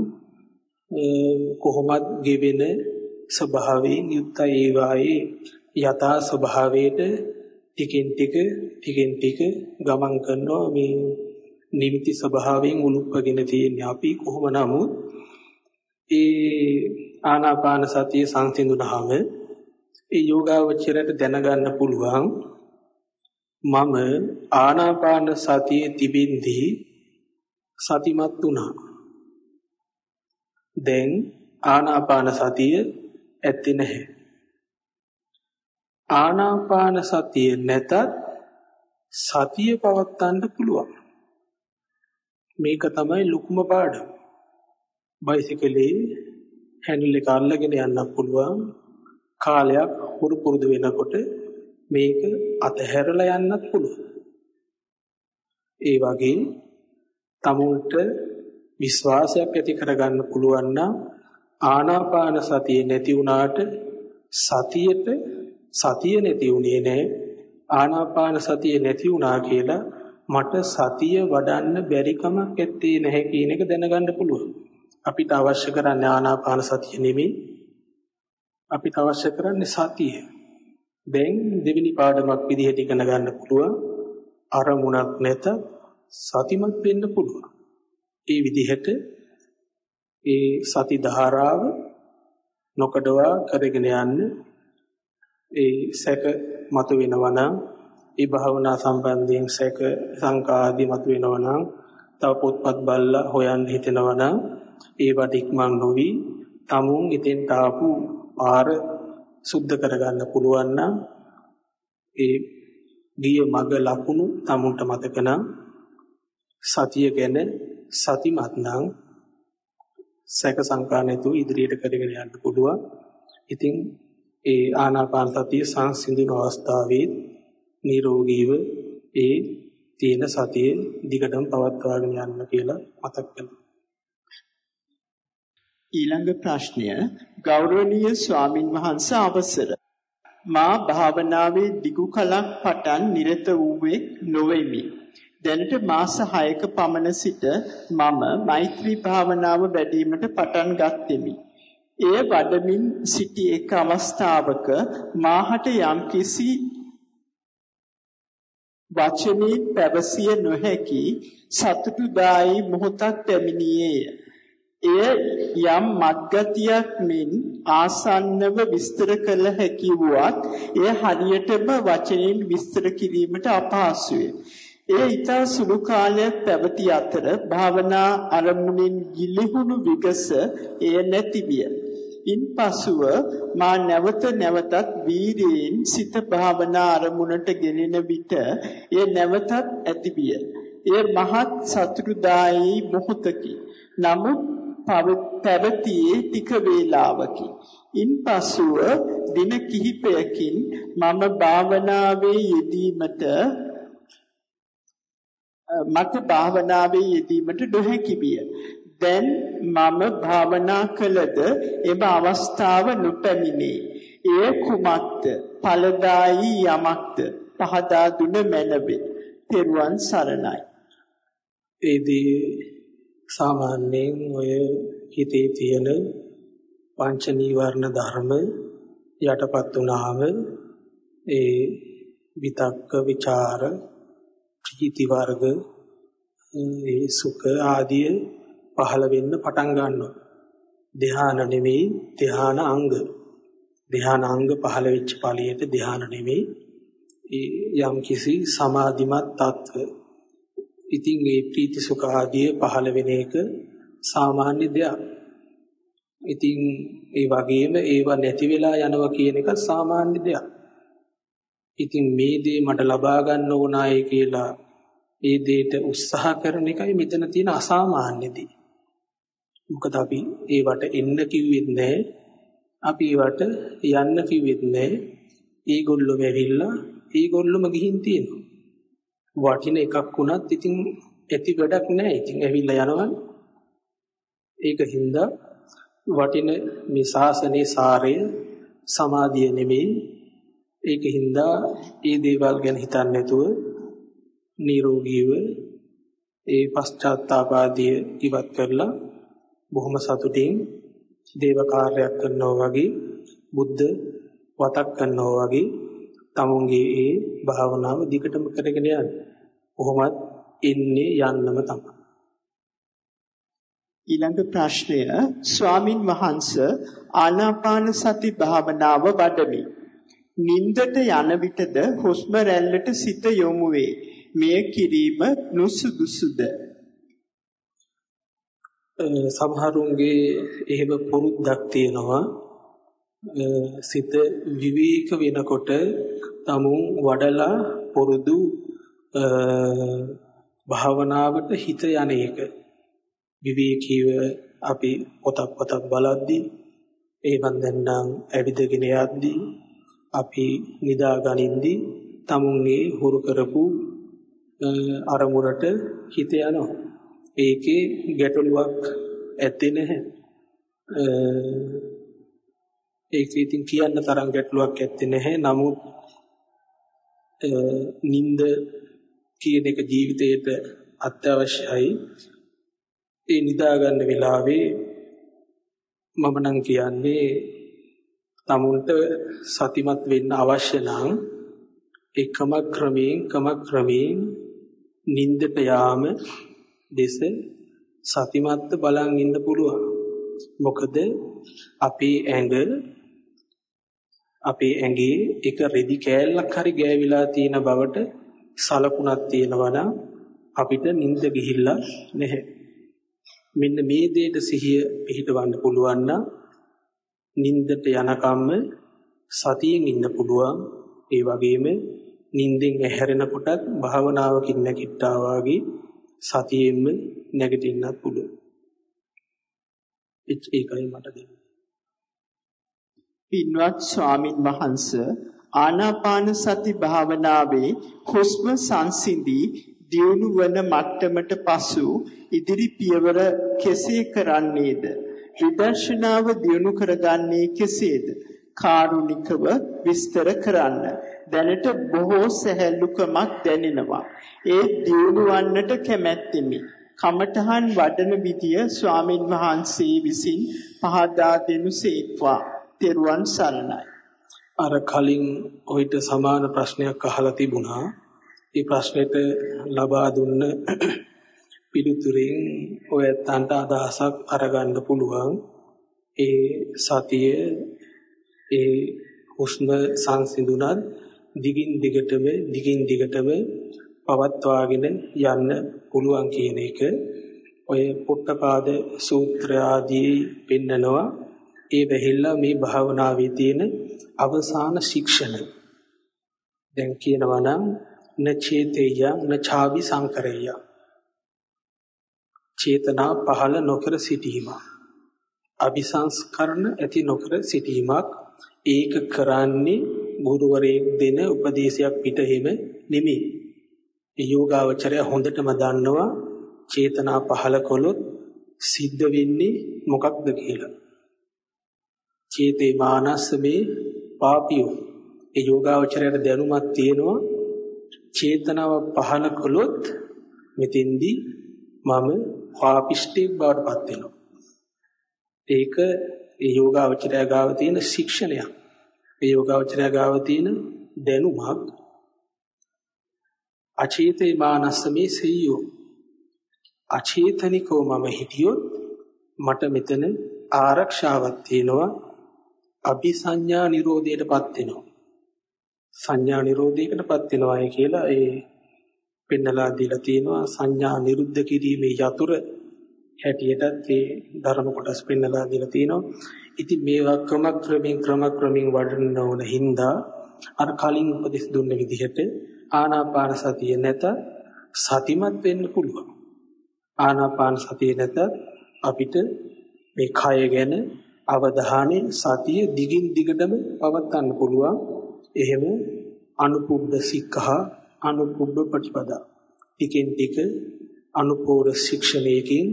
කොහොමද ගෙවෙන ස්වභාවයෙන් යුක්තයි ඒ වායේ යථා ස්වභාවයට ටිකෙන් ටික ටිකෙන් ටික ගමන් කරනවා මේ නිමිති ස්වභාවයෙන් උලුප්පගෙන තියෙන්නේ අපි කොහොම නමුත් ඒ ආනාපාන සතිය සංසිඳුනහම ඒ යෝගාවචරයට දැනගන්න පුළුවන් මම ආනාපාන සතියේ තිබින්දී සතිමත් වුණා දැන් ආනාපාන සතිය ඇත්තේ නැහැ. ආනාපාන සතිය නැතත් සතිය පවත්වන්න පුළුවන්. මේක තමයි ලොකුම පාඩම. බයිසිකලේ හැන්ඩල් එක අල්ලගෙන යන්න පුළුවන්. කාලයක් හුරු පුරුදු වෙනකොට මේක අතහැරලා යන්නත් පුළුවන්. ඒ වගේ තමුන්ට විශ්වාසයක් ඇති කරගන්න පුළුවන් නම් ආනාපාන සතිය නැති වුණාට සතියට සතිය නැති උනේ නැහැ ආනාපාන සතිය නැති වුණා කියලා මට සතිය වඩන්න බැරි කමක් ඇත්තේ නැහැ කියන එක දැනගන්න පුළුවන්. අපිට අවශ්‍ය කරන්නේ ආනාපාන සතිය නෙමෙයි. අපිට අවශ්‍ය කරන්නේ සතිය. දැන් දෙවෙනි පාඩමක් විදිහට ඉගෙන ගන්න පුළුවන්. අරමුණක් නැත සතිමත් වෙන්න පුළුවන්. ඒ විදිහට ඒ සති ධාරාව නොකඩවා කරගෙන යන්න ඒ සැක මතු වෙනවා නම් ඒ භාවනා සම්බන්ධයෙන් සැක සංකා ආදී මතු වෙනවා නම් තව පොත්පත් බලලා හොයන්න හිතෙනවා නම් ඒවට ඉක්මන් නොවි tamun ඉතින්ට ආපු පාර සුද්ධ කරගන්න පුළුවන් නම් ඒ ගිය මග ලකුණු tamunට මතක නම් සතිය ගැන සතිමත් නම් සැක සංකා නැතුව ඉදිරියට කරගෙන යන්න පුළුවන්. ඉතින් ඒ ආනාපාන සතිය සංසිඳන අවස්ථාවේ නිරෝගීව ඒ තියෙන සතිය දිගටම පවත්වාගෙන යන්න කියලා මතක් කරනවා. ඊළඟ ප්‍රශ්නය ගෞරවනීය ස්වාමින් වහන්සේ අවසර මා භාවනාවේ දිගු කලක් පටන් නිරත වූවේ නොවෙමි. දැනට මාස 6ක පමණ සිට මම මෛත්‍රී භාවනාව වැඩිවීමට පටන් ගත්ෙමි. එය වඩමින් සිටි එක් අවස්ථාවක මාහට යම්කිසි වචනේ පැවසිය නොහැකි සතුටුදායි මොහොතක් පැමිණියේය. එය යම් මග්ගතියක් මෙන් ආසන්නව විස්තර කළ හැකි වුවත් එය හරියටම වචනෙන් විස්තර කිරීමට අපහසුය. එය ඊතා සුළු කාලයක් පැවති අතර භාවනා අරමුණෙන් ගිලිහුණු විගස එය නැති විය. ඉන්පසුව මා නැවත නැවතත් වීර්යයෙන් සිත භාවනා අරමුණට ගෙනෙන විට එය නැවතත් ඇති විය. එය මහත් සතුටුදායී මොහොතකි. නමුත් පැවතියේ ටික වේලාවකි. ඉන්පසුව දින කිහිපයකින් මම භාවනාවේ යෙදීමට මට භාවනාවේ යෙදීමට නොහැකි විය. දැන් මම භාවනා කළද එම අවස්ථාව නොපැමිණේ. එය කුමක්ද? ඵලදායි යමක්ද? පහදා දුන මැනවේ. තෙරුවන් සරණයි. ඒදී සාමාන්‍යයෙන් ඔය හිතේ තියෙන පංච නීවරණ ධර්ම යටපත් වුණාම ඒ විතක්ක ਵਿਚාර ප්‍රීති වර්ග ඒ සුඛ ආදී පහළ වෙන්න පටන් ගන්නවා. ධ්‍යාන නෙමෙයි ධ්‍යාන අංග. ධ්‍යාන අංග පහළ වෙච්ච ඵලියට ධ්‍යාන නෙමෙයි යම් කිසි සමාධිමත් තත්ත්ව. ඉතින් මේ ප්‍රීති සුඛ ආදී පහළ වෙන එක සාමාන්‍ය දෙයක්. ඉතින් ඒ වගේම ඒව නැති වෙලා යනවා කියන එක සාමාන්‍ය දෙයක්. ඉතින් මේ දේ මට ලබා ගන්න ඕනායි කියලා ඒ දෙයට උත්සාහ කරන එකයි මෙතන තියෙන අසාමාන්‍ය දේ. මොකද අපි ඒවට එන්න කිව්වෙත් නැහැ. අපි ඒවට යන්න කිව්වෙත් නැහැ. ඒගොල්ලෝ ඇවිල්ලා ඒගොල්ලොම ගිහින් තියෙනවා. වටින එකක් වුණත් ඉතින් ඇති වැඩක් නැහැ. ඉතින් ඇවිල්ලා යනවනේ. ඒක හින්දා වටින මේ ශාසනයේ සාරය සමාධිය නෙමෙයි. ඒක හින්දා මේ දේවල් ගැන හිතන්නේ නැතුව නිරෝගීව ඒ පශ්චාත්තාපාදිය ඉවත් කරලා බොහොම සතුටින් දේව කාර්යයක් කරනවා වගේ බුද්ධ වතක් කරනවා වගේ තමුන්ගේ ඒ භාවනාව දිගටම කරගෙන යන්න. කොහොමත් එන්නේ යන්නම තමයි. ඊළඟ ප්‍රශ්නය ස්වාමින් වහන්සේ ආනාපාන සති භාවනාව වඩමි. නින්දට යන විටද හුස්ම රැල්ලට සිත යොමු වේ. මෙය කිරීම නුසුදුසුද? සමහරුන්ගේ එහෙම පුරුද්දක් තියෙනවා සිත විවේක වෙනකොට තමුන් වඩලා පුරුදු භාවනාවට හිත යන එක විවේකීව අපි පොතක් පොතක් බලද්දී ඒවන් දැන්නම් ඇවිදගෙන යද්දී අපි නිදා ගනින්දී tamunගේ හුරු කරපු අරමුණට හිත යනවා. ඒකේ ගැටලුවක් ඇත්තේ නැහැ. ඒක ඉතින් කියන්න තරම් ගැටලුවක් ඇත්තේ නැහැ. නමුත් නිින්ද කියන එක ජීවිතයට අත්‍යවශ්‍යයි. ඒ නිදා ගන්න වෙලාවේ මම නම් කියන්නේ tamunට සතිමත් වෙන්න අවශ්‍ය නම් එකම ක්‍රමයෙන් කම ක්‍රමයෙන් නිින්දට යාම දෙස සතිමත්ව බලන් ඉන්න පුළුවන්. මොකද අපේ ඇඟ අපේ ඇඟේ එක රෙදි කෑල්ලක් හරි ගෑවිලා තියෙන බවට සලකුණක් තියෙනවා නම් අපිට නිින්ද ගිහිල්ලා නැහැ. මෙන්න මේ දෙයට සිහිය පිහිටවන්න පුළුවන් නම් නිින්දට යනකම්ම සතියෙන් ඉන්න පුළුවන්. ඒ වගේම නිින්දෙන් ඇහැරෙනකොටත් භාවනාවකින් නැගිට්ටා වාගේ සතියෙන්ම නැගිටින්නත් පුළුවන්. ඒකයි මට දෙන්නේ. පින්වත් ස්වාමින් වහන්සේ ආනාපාන සති භාවනාවේ හුස්ම සංසිඳී දියුණු වන මට්ටමට පසු ඉදිරි පියවර කෙසේ කරන්නේද? විදර්ශනාව දියුණු කරගන්නේ කෙසේද? කාරුණිකව විස්තර කරන්න. දැනට බොහෝ සැහැල්ලුකමක් දැනෙනවා. ඒ දියුණු වන්නට කැමැත්තෙමි. කමඨහන් වඩන විදිය ස්වාමින් වහන්සේ විසින් පහදා දෙනු සේක්වා. තෙරුවන් සරණයි. අර කලින් ඔయిత සමාන ප්‍රශ්නයක් අහලා තිබුණා. ඒ ප්‍රශ්නෙට ලබා දුන්න පිළිතුරෙන් ඔය ඇත්තන්ට අදහසක් අරගන්න පුළුවන්. ඒ සතිය ඒ හුස්ම සංසිඳුණත් දිගින් දිගටම දිගින් දිගටම පවත්වාගෙන යන්න පුළුවන් කියන එක. ඔය පොට්ටපාද සූත්‍ර ආදී පෙන්නනවා. ඒ වෙහිල්ලා මේ භාවනාවේ තියෙන අවසාන ශික්ෂණ. දැන් කියනවා නම් න චේතේය න ඡාවි සංකරේය. චේතනා පහළ නොකර සිටීම අபிසංස්කරණ ඇති නොකර සිටීමක්. ඒක කරන්නේ ගුරුවරයෙක් දෙන උපදේශයක් පිට හිම නෙමෙයි. ඒ යෝගාවචරය හොඳටම දන්නවා චේතනා පහළ කළොත් සිද්ධ වෙන්නේ මොකක්ද කියලා. චේතේ මානස්සමේ පාපියෝ. ඒ යෝගාවචරයට දැනුමක් තියෙනවා. චේතනාව පහළ කළොත් මෙතෙන්දී මම පාපිෂ්ඨයෙක් බවට පත් වෙනවා. ඒක ඒ යෝගාවචරය ගාව තියෙන ශික්ෂණයක්. ඒ යෝගාවචරය ගාව තියෙන දැනුමක්. අචේතේ මානස්සමේ සෙය්‍යෝ. අචේතනිකව මම හිටියොත් මට මෙතන ආරක්ෂාවක් තියෙනවා. අபிසඤ්ඤා නිරෝධයටපත් වෙනවා සංඥා නිරෝධයකටපත් වෙනවායි කියලා ඒ පෙන්නලා දීලා තියෙනවා සංඥා නිරුද්ධ කිරීමේ යතුරු හැටියටත් ඒ ධර්ම කොටස් පෙන්නලා දීලා තියෙනවා. ඉතින් මේවා ක්‍රම ක්‍රමෙන් ක්‍රම ක්‍රමෙන් වඩන්න ඕන හින්දා අර කලින් උපදෙස් දුන්න විදිහට ආනාපාන සතිය නැත සතිමත් වෙන්න පුළුවන්. ආනාපාන සතිය නැත අපිට මේ කය ගැන අවධානය සතිය දිගින් දිගටම පවත්වන්න පුළුවන්. එහෙම අනුපුබ්බ සික්ඛා අනුපුබ්බ ප්‍රතිපදා. ටිකෙන් ටික අනුපෝර ශික්ෂණයකින්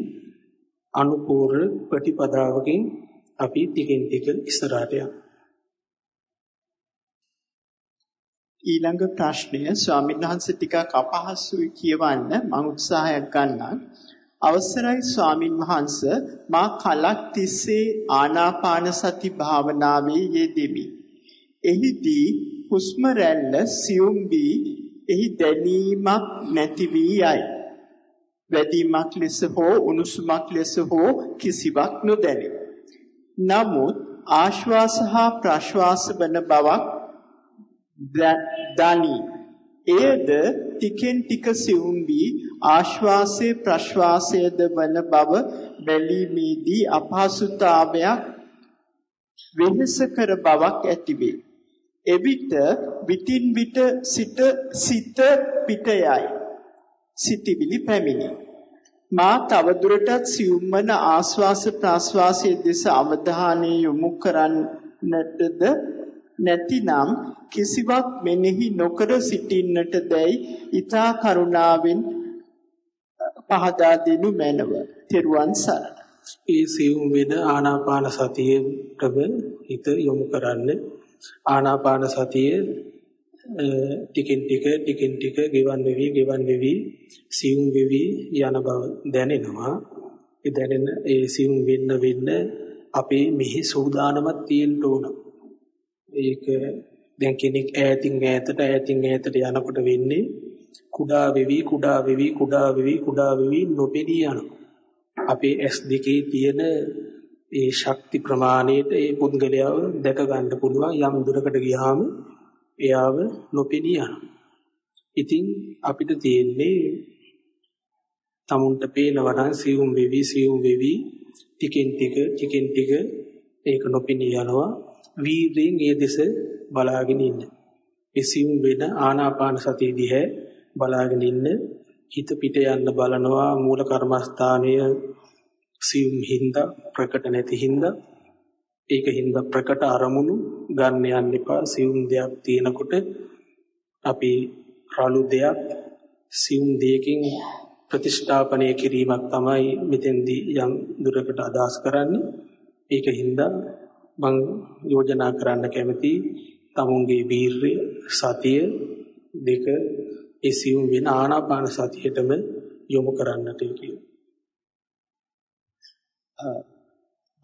අනුපෝර ප්‍රතිපදාවකින් අපි ටිකෙන් ටික ඉස්සරහට යනවා. ඊළඟ ප්‍රශ්නය ස්වාමීන් වහන්සේ ටිකක් අපහසුයි කියවන්න මම උත්සාහයක් ගන්නම්. අවසරයි ස්වාමින් වහන්සේ මා කලක් තිස්සේ ආනාපාන සති භාවනාවේ යෙදෙමි. එහිදී හුස්ම රැල්ල සියුම් වී එහි දැනීමක් නැති වී යයි. වැඩිමක් ලෙස හෝ උණුසුමක් ලෙස හෝ කිසිවක් නොදැනේ. නමුත් ආශ්වාස හා ප්‍රශ්වාස වන බවක් දනි. එයද ටිකෙන් ටික සිවුම් වී ආශ්වාසයේ ප්‍රශ්වාසයේද වන බව බැලීමේදී අපහසුතාවයක් වෙනසකර බවක් ඇතිවේ. එවිට විටින් විට සිට සිත පිට යයි. සිටිවිලි පැමිණි. මා තවදුරටත් සියුම්මන ආස්වාස ප්‍රාස්වාසයේ දෙස අවධානය යොමු කරන්නටද නැතිනම් කිසිවක් මෙනෙහි නොකර සිටින්නට දැයි ඊතා කරුණාවෙන් පහදා දෙනු මැනව. තෙරුවන් සරණයි. ඒ සියුම් වෙන ආනාපාන සතියටම හිත යොමු කරන්න. ආනාපාන සතිය ටිකින් ටික ටිකින් ටික ගෙවන් වෙවි ගෙවන් වෙවි සියුම් වෙවි යන බව දැනෙනවා. ඒ දැනෙන ඒ සියුම් වෙන්න වෙන්න අපේ මෙහි සූදානමක් තියෙන්න ඕන. ඒක දැන් කෙනෙක් ඈතින් ඈතට ඈතින් ඈතට යනකොට වෙන්නේ කුඩා වෙවි කුඩා වෙවි කුඩා වෙවි කුඩා වෙවි නොපෙනී යනවා. අපේ S2 තියෙන ඒ ශක්ති ප්‍රමාණයට ඒ පුද්ගලයාව දැක ගන්න පුළුවන් යම් දුරකට ගියාම එයාව නොපෙනී යනවා. ඉතින් අපිට තියෙන්නේ tamunට පේනවා නම් සියුම් වෙවි සියුම් වෙවි ටිකෙන් ටික ටිකෙන් ටික ඒක නොපෙනී යනවා. වීර්යෙන් ඒ දෙස බලාගෙන ඉන්න. ඒ සියුම් වෙන ආනාපාන සතිය දිහා බලාගෙන ඉන්න. හිත පිට යන්න බලනවා මූල කර්මස්ථානය සියුම් හින්දා ප්‍රකට නැති හින්දා. ඒක හින්දා ප්‍රකට අරමුණු ගන්න යන්න එපා. සියුම් දෙයක් තියෙනකොට අපි රළු දෙයක් සියුම් දෙයකින් ප්‍රතිෂ්ඨාපනය කිරීමක් තමයි මෙතෙන්දී යම් දුරකට අදහස් කරන්නේ. ඒක හින්දා මම යෝජනා කරන්න කැමති තමුන්ගේ වීරය සතිය දෙක ඒ සියුම් වෙන ආනාපාන සතියටම යොමු කරන්නට කියලා.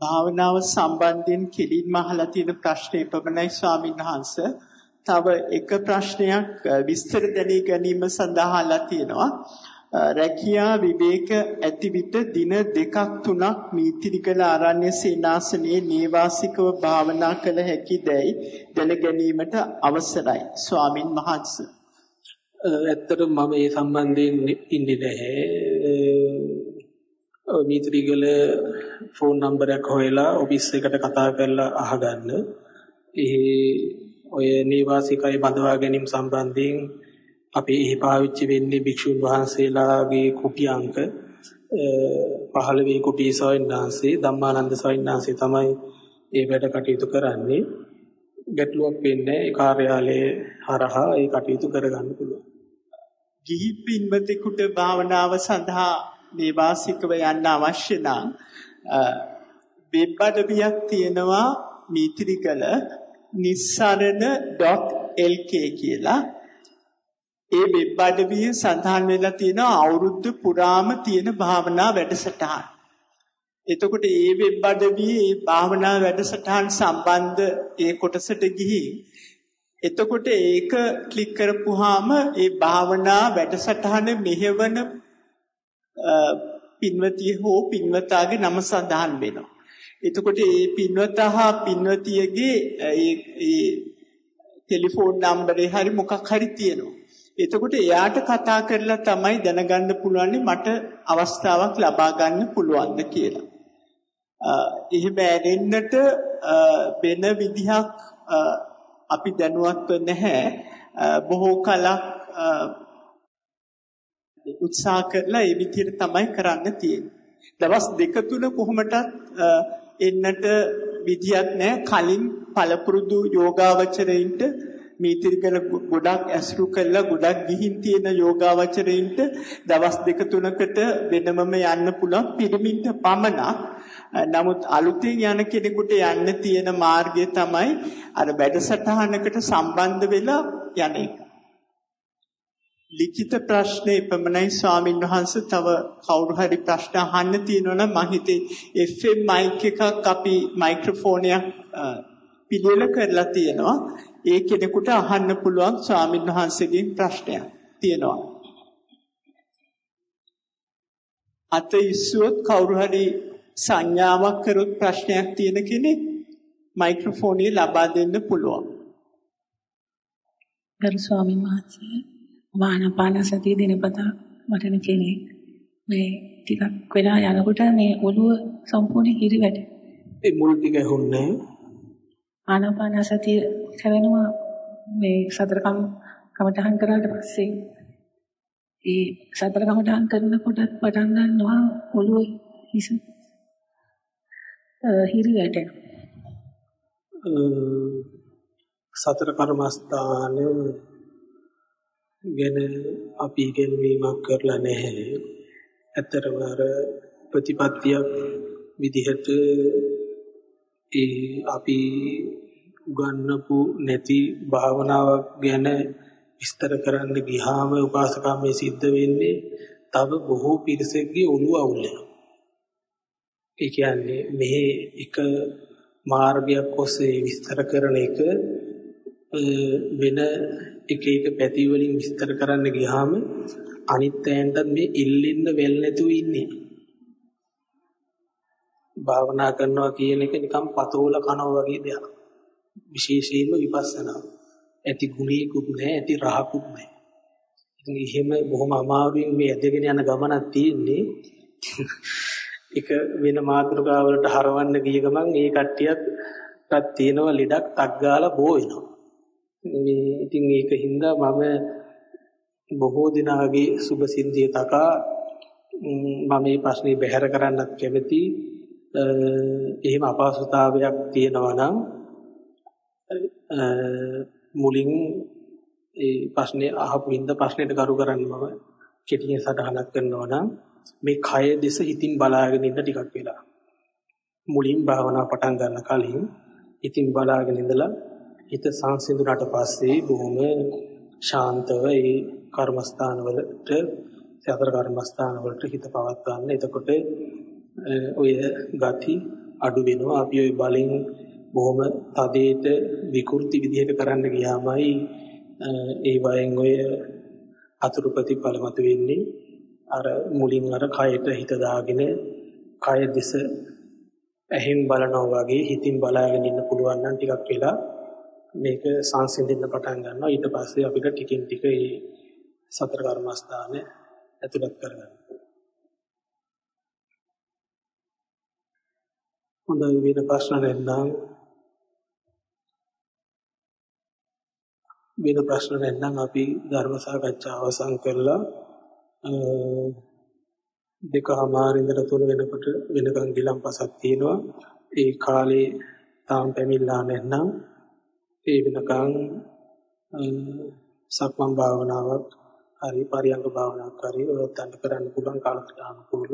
භාවනාව සම්බන්ධයෙන් කෙලින්ම අහලා තියෙන ප්‍රශ්නේ පමණයි ස්වාමීන් වහන්සේ. තව එක ප්‍රශ්නයක් විස්තර දැනී ගැනීම සඳහා අහලා තියෙනවා. රැකියා විවේක ඇති විට දින දෙකක් තුනක් මීතිරිකල ආරණ්‍ය සේනාසනයේ නේවාසිකව භාවනා කළ හැකි දැයි දැන ගැනීමට අවසරයි ස්වාමින් වහන්සේ ඇත්තටම මම ඒ සම්බන්ධයෙන් ඉන්නේ නැහැ. මීත්‍රිගල ෆෝන් නම්බරයක් හොයලා ඔෆිස් එකට කතා කරලා අහගන්න. ඒ ඔය නේවාසිකයි බඳවා ගැනීම සම්බන්ධයෙන් අපි එහි පාවිච්චි වෙන්නේ භික්ෂුන් වහන්සේලාගේ කුටි අංක 15 කුටි සොයන්නාන්සේ ධම්මානන්ද සොයන්නාන්සේ තමයි ඒ වැඩ කටයුතු කරන්නේ. ගැටලුවක් වෙන්නේ ඒ කාර්යාලයේ හරහා ඒ කටයුතු කරගන්න පුළුවන්. ගිහි පින්වතෙකුට භාවනාව සඳහා මේ වාසිකව යන්න අවශ්‍ය නම් වෙබ් අඩවියක් තියෙනවා මීත්‍රිකල nissarana.lk කියලා ඒ වෙබ් අඩවියේ සඳහන් වෙලා තියෙනවා අවුරුදු පුරාම තියෙන භාවනා වැඩසටහන්. එතකොට ඒ වෙබ් අඩවියේ ඒ භාවනා වැඩසටහන් සම්බන්ධ ඒ කොටසට ගිහින් එතකොට ඒක ක්ලික් කරපුවාම ඒ භාවනා වැඩසටහන මෙහෙවන පින්වතිය හෝ පින්වතාගේ නම සඳහන් වෙනවා. එතකොට මේ පින්වතා හා පින්වතියගේ ඒ ඒ ටෙලිෆෝන් නම්බරේ හරි මොකක් හරි තියෙනවා. එතකොට එයාට කතා කරලා තමයි දැනගන්න පුළුවන් මට අවස්ථාවක් ලබා ගන්න පුළුවන්ද කියලා. එහෙම ඇරෙන්නට වෙන විදිහක් අපි දැනුවත්ව නැහැ. බොහෝ කලක් උත්සාහ කරලා ඒ විදිහට තමයි කරන්න තියෙන්නේ. දවස් දෙක තුන කොහොමටත් එන්නට විදියක් නැහැ. කලින් පළපුරුදු යෝගාවචරයින්ට මීතිරිකල ගොඩක් ඇසුරු කළා ගොඩක් ගිහින් තියෙන යෝගාවචරයින්ට දවස් දෙක තුනකට වෙනමම යන්න පුළුවන් පිරිමින්ට පමණක් නමුත් අලුතෙන් යන කෙනෙකුට යන්න තියෙන මාර්ගය තමයි අර වැඩසටහනකට සම්බන්ධ වෙලා යන එක. ලිඛිත ප්‍රශ්නේ පමණයි ස්වාමින් වහන්සේ තව කවුරු හරි ප්‍රශ්න අහන්න තියෙනවා නම් මම හිතේ FM මයික් එකක් අපි මයික්‍රොෆෝනයක් පිළියෙල කරලා තියෙනවා. ඒ කෙනෙකුට අහන්න පුළුවන් ස්වාමින් වහන්සේගෙන් ප්‍රශ්නයක් තියෙනවා. අත ඉස්සුවොත් කවුරු හරි සංඥාවක් කරොත් ප්‍රශ්නයක් තියෙන කෙනෙක් මයික්‍රොෆෝනිය ලබා දෙන්න පුළුවන්. ගරු ස්වාමීන් වහන්සේ වානපාන සතිය දිනපතා වටන කෙනෙක් මේ ටිකක් වෙලා යනකොට මේ ඔළුව සම්පූර්ණ හිරි වැටේ. ඒ මුල් ටික හොන්නේ ආනාපාන සතිය කරනවා මේ සතරකම් කමටහන් කරාට පස්සේ ඒ සතර කමටහන් කරනකොට පටන් ගන්නවා ඔළුව හිස හිරි වැටෙනවා. සතර කර්මස්ථාන ගැන අපි ඉගෙනීමක් කරලා නැහැ. ඇත්තටම අර ප්‍රතිපත්තියක් විදිහට ඒ අපි උගන්වපු නැති භාවනාවක් ගැන විස්තර කරන්න ගියාම උපාසකම්මේ සිද්ධ වෙන්නේ තව බොහෝ පිරිසකගේ ඔළුව අවුල් වෙනවා. ඒ කියන්නේ මෙහි එක මාර්ගයක් ඔස්සේ විස්තර කරන එක වෙන එක එක පැති වලින් විස්තර කරන්න ගියාම අනිත් ඇයන්ටත් මේ ඉල්ලෙන්න වෙල් නැතුව ඉන්නේ. භාවනා කරනවා කියන එක නිකන් පතෝල කනවා වගේ දෙයක්. විශේෂයෙන්ම විපස්සනා. ඇති ගුණයකුත් නැහැ, ඇති රහකුත් නැහැ. ඉතින් එහෙම බොහොම අමාරුවෙන් මේ ඇදගෙන යන ගමනක් තියෙන්නේ. එක වෙන මාතෘකාවලට හරවන්න ගිය ගමන් ඒ කට්ටියත් තියෙනවා ලෙඩක් තක් ගාලා බෝ වෙනවා. මේ ඉතින් ඒක හින්දා මම බොහෝ දිනාගේ සුබ සිද්ධිය තකා මම මේ ප්‍රශ්නේ බැහැර කරන්නත් කැමති එහෙම අපහසුතාවයක් තියෙනවා නම් මුලින් ඒ ප්‍රශ්නේ අහපු හින්ද ප්‍රශ්නෙට කරු කරන්න මම කෙටියෙන් සටහනක් කරනවා නම් මේ කය දෙස හිතින් බලාගෙන ඉන්න ටිකක් වෙලා මුලින් භාවනා පටන් ගන්න කලින් ඉතින් බලාගෙන ඉඳලා හිත සංසිඳුණාට පස්සේ බොහොම ශාන්තව ඒ කර්මස්ථාන වලට සතර කර්මස්ථාන වලට හිත පවත්වන්න. එතකොට ඔය ගති අඩු වෙනවා. අපි ওই බලෙන් බොහොම තදේට විකෘති විදිහට කරන්න ගියාමයි ඒ වයෙන් ඔය අතුරු ප්‍රතිඵල මත වෙන්නේ. අර මුලින් අර කයට හිත දාගෙන කය දෙස ඇහෙන් බලනවා වගේ හිතින් බලාගෙන ඉන්න පුළුවන් නම් ටිකක් වෙලා මේක සංසිඳෙන්න පටන් ගන්නවා ඊට පස්සේ අපිට ටිකින් ටික මේ සතර කර්මස්ථාන ඇතුළත් කරගන්න. හොඳයි වෙන ප්‍රශ්න නැත්නම් වෙන ප්‍රශ්න නැත්නම් අපි ධර්ම සාකච්ඡාව අවසන් කරලා දෙකමාර ඉඳලා තුන වෙනකොට වෙනකන් ගිලම්පසක් තියෙනවා. ඒ කාලේ තාම පැමිණලා නැත්නම් ඒ වෙනකන් සක්මන් භාවනාවක් හරි පරියංග භාවනාවක් හරි ඔයත් කරන්න පුළුවන් කාලකට අනුකූලව